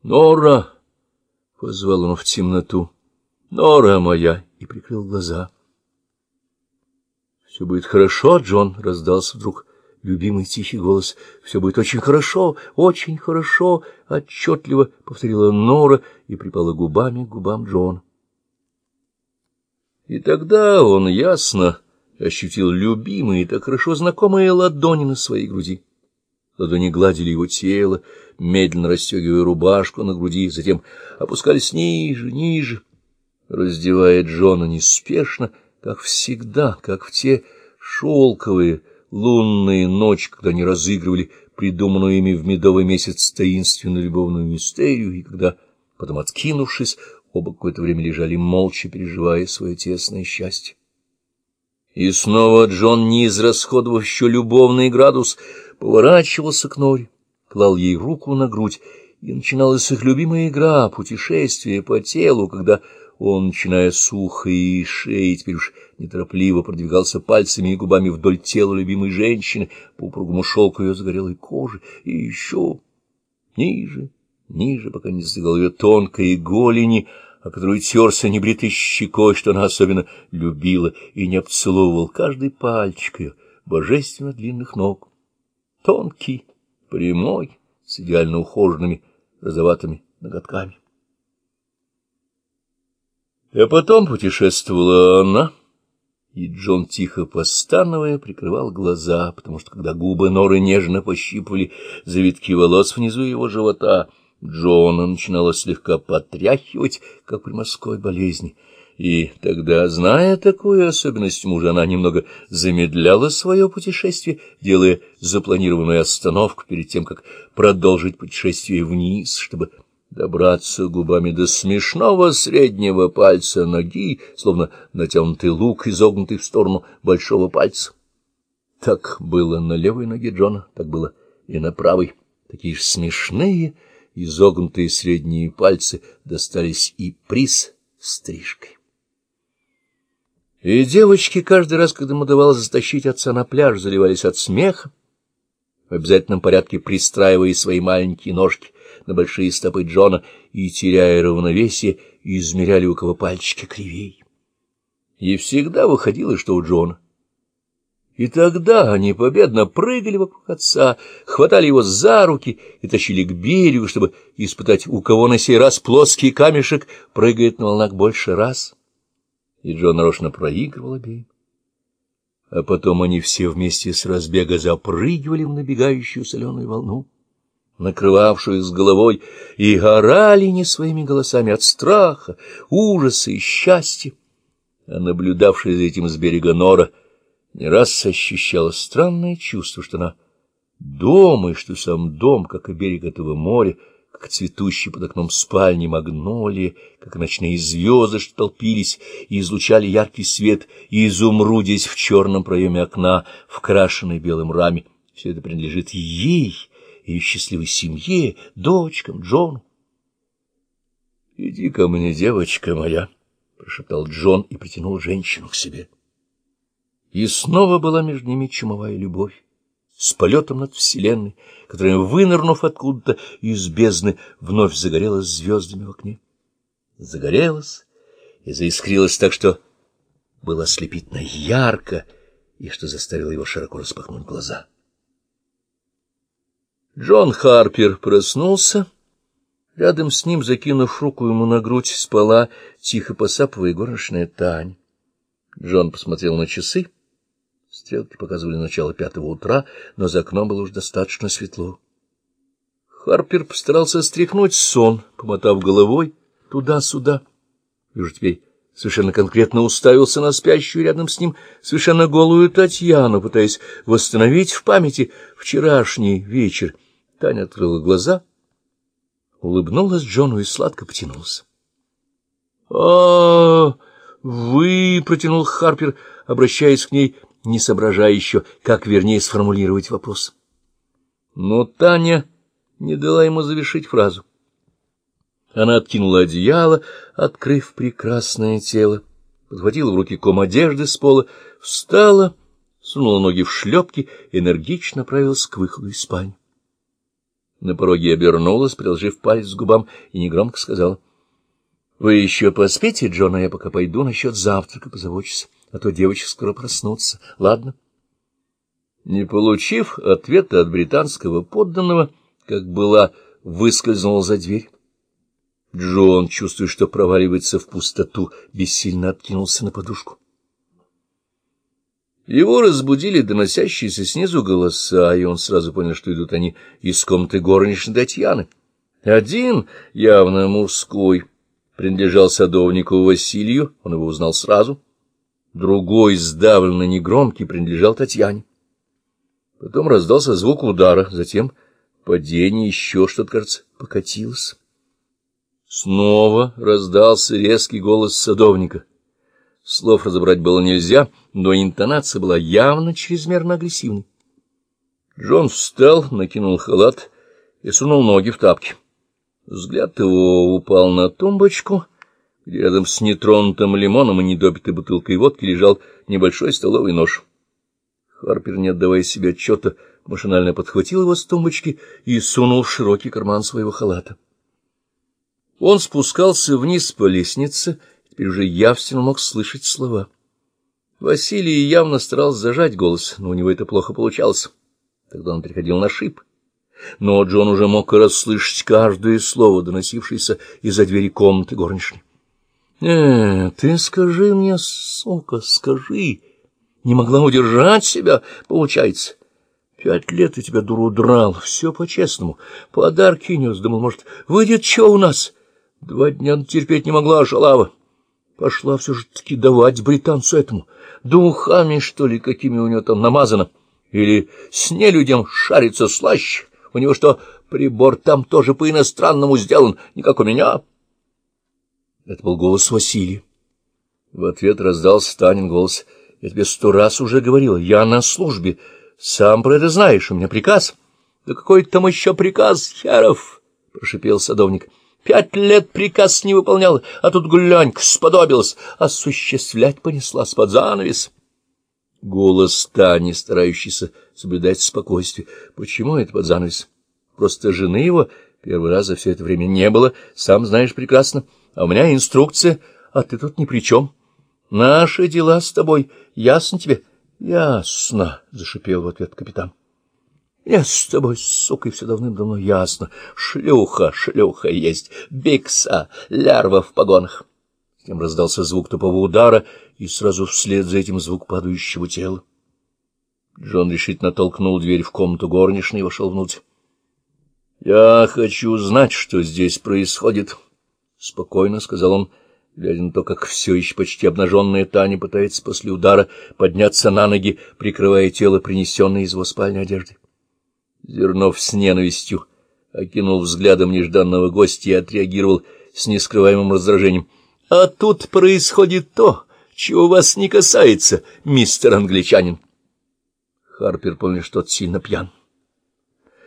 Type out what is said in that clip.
— Нора! — позвал он в темноту. — Нора моя! И прикрыл глаза. — Все будет хорошо, Джон! — раздался вдруг любимый тихий голос. — Все будет очень хорошо, очень хорошо! — отчетливо повторила Нора и припала губами к губам Джона. И тогда он ясно ощутил любимые, так хорошо знакомые ладони на своей груди. Ладони гладили его тело, медленно расстегивая рубашку на груди, затем опускались ниже, ниже, раздевая Джона неспешно, как всегда, как в те шелковые лунные ночи, когда они разыгрывали придуманную ими в медовый месяц таинственную любовную мистерию, и когда, потом откинувшись, оба какое-то время лежали молча, переживая свое тесное счастье. И снова Джон, не израсходовав еще любовный градус, поворачивался к Норе, клал ей руку на грудь, и начиналась их любимая игра, путешествие по телу, когда он, начиная с уха и шеи, теперь уж неторопливо продвигался пальцами и губами вдоль тела любимой женщины, по упругому шелку ее загорелой кожи, и еще ниже, ниже, пока не достигал ее тонкой голени, о которую терся небритой щекой, что она особенно любила, и не обцеловывал каждый пальчик ее божественно длинных ног. Тонкий, прямой, с идеально ухоженными розоватыми ноготками. А потом путешествовала она, и Джон, тихо постановая, прикрывал глаза, потому что, когда губы Норы нежно пощипывали завитки волос внизу его живота, Джона начинала слегка потряхивать, как при морской болезни, и тогда, зная такую особенность мужа, она немного замедляла свое путешествие, делая запланированную остановку перед тем, как продолжить путешествие вниз, чтобы добраться губами до смешного среднего пальца ноги, словно натянутый лук, изогнутый в сторону большого пальца. Так было на левой ноге Джона, так было и на правой. Такие же смешные, изогнутые средние пальцы достались и приз стрижкой. И девочки каждый раз, когда ему удавалось затащить отца на пляж, заливались от смеха, в обязательном порядке пристраивая свои маленькие ножки на большие стопы Джона и, теряя равновесие, измеряли, у кого пальчики кривей. И всегда выходило, что у Джона. И тогда они победно прыгали вокруг отца, хватали его за руки и тащили к берегу, чтобы испытать, у кого на сей раз плоский камешек прыгает на волнах больше раз. И Джон нарочно проигрывал обеим. А потом они все вместе с разбега запрыгивали в набегающую соленую волну накрывавшую с головой, и орали не своими голосами от страха, ужаса и счастья. А наблюдавшая за этим с берега Нора не раз ощущала странное чувство, что она дома, и что сам дом, как и берег этого моря, как цветущий под окном спальни магнолии, как ночные звезды, что толпились и излучали яркий свет, и изумрудясь в черном проеме окна, в крашенной белым раме. Все это принадлежит ей, ее счастливой семье, дочкам, Джону. — Иди ко мне, девочка моя, — прошептал Джон и притянул женщину к себе. И снова была между ними чумовая любовь, с полетом над вселенной, которая, вынырнув откуда-то из бездны, вновь загорелась звездами в окне. Загорелась и заискрилась так, что было ослепительно ярко, и что заставило его широко распахнуть глаза. Джон Харпер проснулся. Рядом с ним, закинув руку ему на грудь, спала, тихо посапывая горничная Тань. Джон посмотрел на часы. Стрелки показывали начало пятого утра, но за окном было уж достаточно светло. Харпер постарался стряхнуть сон, помотав головой туда-сюда. И уже теперь совершенно конкретно уставился на спящую рядом с ним совершенно голую Татьяну, пытаясь восстановить в памяти вчерашний вечер. Таня открыла глаза, улыбнулась Джону и сладко потянулась. — А, вы, — протянул Харпер, обращаясь к ней, не соображая еще, как вернее сформулировать вопрос. Но Таня не дала ему завершить фразу. Она откинула одеяло, открыв прекрасное тело, подхватила в руки ком одежды с пола, встала, сунула ноги в шлепки, энергично направилась к выходу из спальни. На пороге обернулась, приложив палец к губам, и негромко сказала. — Вы еще поспите, Джон, а я пока пойду насчет завтрака позабочусь, а то девочек скоро проснутся. Ладно? Не получив ответа от британского подданного, как была, выскользнул за дверь. Джон, чувствуя, что проваливается в пустоту, бессильно откинулся на подушку. Его разбудили доносящиеся снизу голоса, и он сразу понял, что идут они из комнаты горничной Татьяны. Один, явно мужской, принадлежал садовнику Василию, он его узнал сразу. Другой, сдавленно негромкий, принадлежал Татьяне. Потом раздался звук удара, затем падение, еще что-то, кажется, покатилось. Снова раздался резкий голос садовника. Слов разобрать было нельзя, но интонация была явно чрезмерно агрессивной. Джон встал, накинул халат и сунул ноги в тапки. Взгляд его упал на тумбочку, где рядом с нетронутым лимоном и недопитой бутылкой водки лежал небольшой столовый нож. Харпер, не отдавая себе отчета, машинально подхватил его с тумбочки и сунул в широкий карман своего халата. Он спускался вниз по лестнице, теперь уже явственно мог слышать слова. Василий явно старался зажать голос, но у него это плохо получалось. Тогда он переходил на шип. Но Джон уже мог расслышать каждое слово, доносившееся из-за двери комнаты горничной. — Э, ты скажи мне, сука, скажи. Не могла удержать себя, получается. Пять лет я тебя, дуру, драл, все по-честному. Подарки нес, думал, может, выйдет что у нас? Два дня терпеть не могла, шалава. Пошла все же таки давать британцу этому. Духами, что ли, какими у него там намазано? Или с нелюдям шарится слаще? У него что, прибор там тоже по-иностранному сделан, не как у меня? Это был голос Василия. В ответ раздался Станин голос. — Я тебе сто раз уже говорил, я на службе. Сам про это знаешь, у меня приказ. — Да какой там еще приказ, Херов? — прошипел садовник. — Пять лет приказ не выполнял, а тут глянь-ка сподобилась, осуществлять понеслась под занавес. Голос Тани, старающийся соблюдать спокойствие. Почему это под занавес? Просто жены его первый раз за все это время не было, сам знаешь прекрасно. А у меня инструкция, а ты тут ни при чем. Наши дела с тобой, ясно тебе? — Ясно, — зашипел в ответ капитан. Я с тобой, сукой, все давным-давно ясно. Шлюха, шлюха есть, бикса, лярва в погонах. Затем раздался звук тупого удара, и сразу вслед за этим звук падающего тела. Джон решительно толкнул дверь в комнату горничной и вошел внутрь. — Я хочу знать, что здесь происходит, — спокойно сказал он, глядя на то, как все еще почти обнаженная Таня пытается после удара подняться на ноги, прикрывая тело, принесенной из его спальни одежды. Зернов с ненавистью окинул взглядом нежданного гостя и отреагировал с нескрываемым раздражением. — А тут происходит то, чего вас не касается, мистер англичанин. Харпер понял, что сильно пьян.